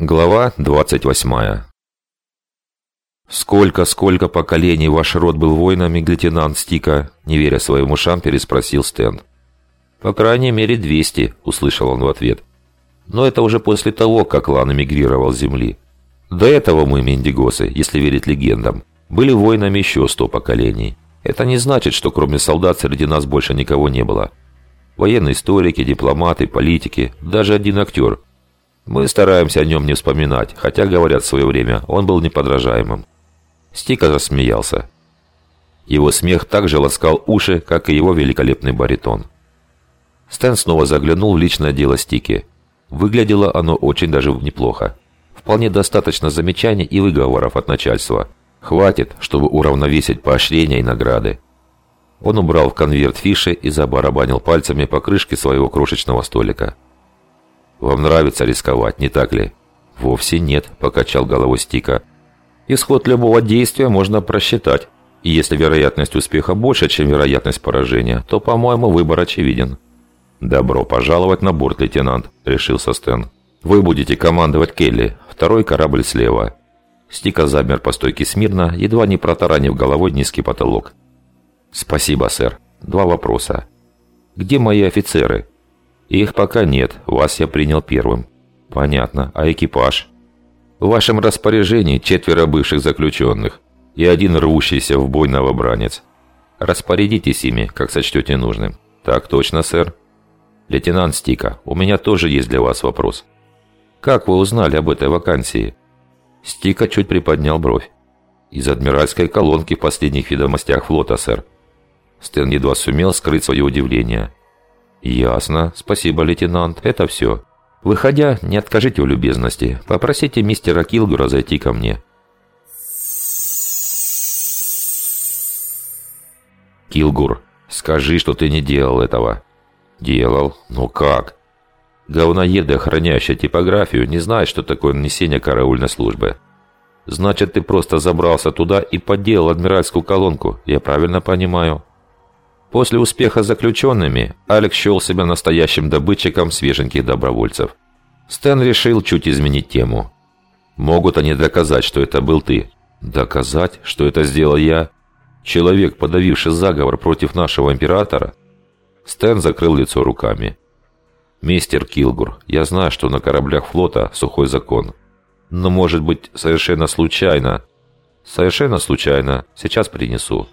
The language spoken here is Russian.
Глава 28 «Сколько-сколько поколений ваш род был воинами, лейтенант Стика?» Не веря своим ушам, переспросил Стэн. «По крайней мере, 200», — услышал он в ответ. «Но это уже после того, как клан эмигрировал с земли. До этого мы, мендигосы, если верить легендам, были воинами еще 100 поколений. Это не значит, что кроме солдат среди нас больше никого не было. Военные историки, дипломаты, политики, даже один актер — мы стараемся о нем не вспоминать, хотя, говорят, в свое время он был неподражаемым. Стика засмеялся. Его смех также ласкал уши, как и его великолепный баритон. Стэн снова заглянул в личное дело Стики. Выглядело оно очень даже неплохо. Вполне достаточно замечаний и выговоров от начальства. Хватит, чтобы уравновесить поощрения и награды. Он убрал в конверт фиши и забарабанил пальцами по крышке своего крошечного столика. Вам нравится рисковать, не так ли?» «Вовсе нет», – покачал головой Стика. «Исход любого действия можно просчитать. И если вероятность успеха больше, чем вероятность поражения, то, по-моему, выбор очевиден». «Добро пожаловать на борт, лейтенант», – решился Стэн. «Вы будете командовать Келли, второй корабль слева». Стика замер по стойке смирно, едва не протаранив головой низкий потолок. «Спасибо, сэр. Два вопроса. Где мои офицеры?» «Их пока нет. Вас я принял первым». «Понятно. А экипаж?» «В вашем распоряжении четверо бывших заключенных и один рвущийся в бой новобранец. Распорядитесь ими, как сочтете нужным». «Так точно, сэр». «Лейтенант Стика, у меня тоже есть для вас вопрос». «Как вы узнали об этой вакансии?» Стика чуть приподнял бровь. «Из адмиральской колонки в последних ведомостях флота, сэр». Стэн едва сумел скрыть свое удивление. «Ясно. Спасибо, лейтенант. Это все. Выходя, не откажите в любезности. Попросите мистера Килгура зайти ко мне». «Килгур, скажи, что ты не делал этого». «Делал? Ну как?» Говноеды, охраняющие типографию, не знают, что такое нанесение караульной службы. Значит, ты просто забрался туда и подделал адмиральскую колонку. Я правильно понимаю?» После успеха с заключенными Алекс счел себя настоящим добытчиком свеженьких добровольцев. Стэн решил чуть изменить тему. «Могут они доказать, что это был ты?» «Доказать, что это сделал я?» «Человек, подавивший заговор против нашего императора?» Стэн закрыл лицо руками. «Мистер Килгур, я знаю, что на кораблях флота сухой закон. Но, может быть, совершенно случайно...» «Совершенно случайно. Сейчас принесу».